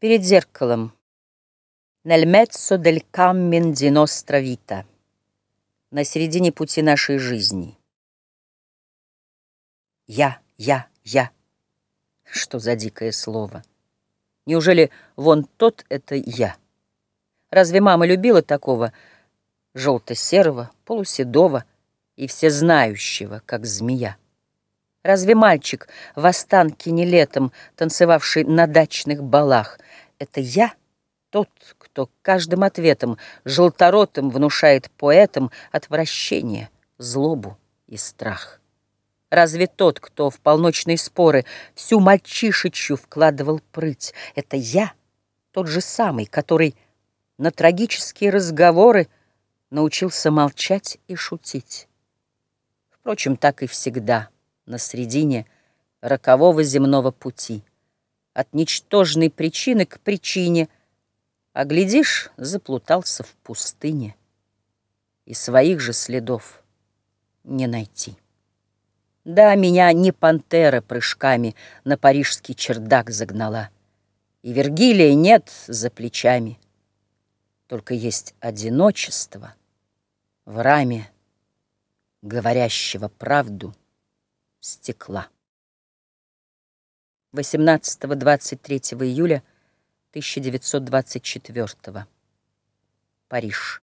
Перед зеркалом. Nel mezzo del cammin di nostra vita. На середине пути нашей жизни. Я, я, я. Что за дикое слово? Неужели вон тот — это я? Разве мама любила такого желто-серого, полуседого и всезнающего, как змея? Разве мальчик в останке не летом, танцевавший на дачных балах, это я, тот, кто каждым ответом желторотым внушает поэтам отвращение, злобу и страх? Разве тот, кто в полночные споры всю мальчишечью вкладывал прыть, это я, тот же самый, который на трагические разговоры научился молчать и шутить? Впрочем, так и всегда — на средине рокового земного пути, от ничтожной причины к причине, а, глядишь, заплутался в пустыне, и своих же следов не найти. Да, меня не пантера прыжками на парижский чердак загнала, и Вергилия нет за плечами, только есть одиночество в раме говорящего правду — стекла. 18-23 июля 1924 Париж.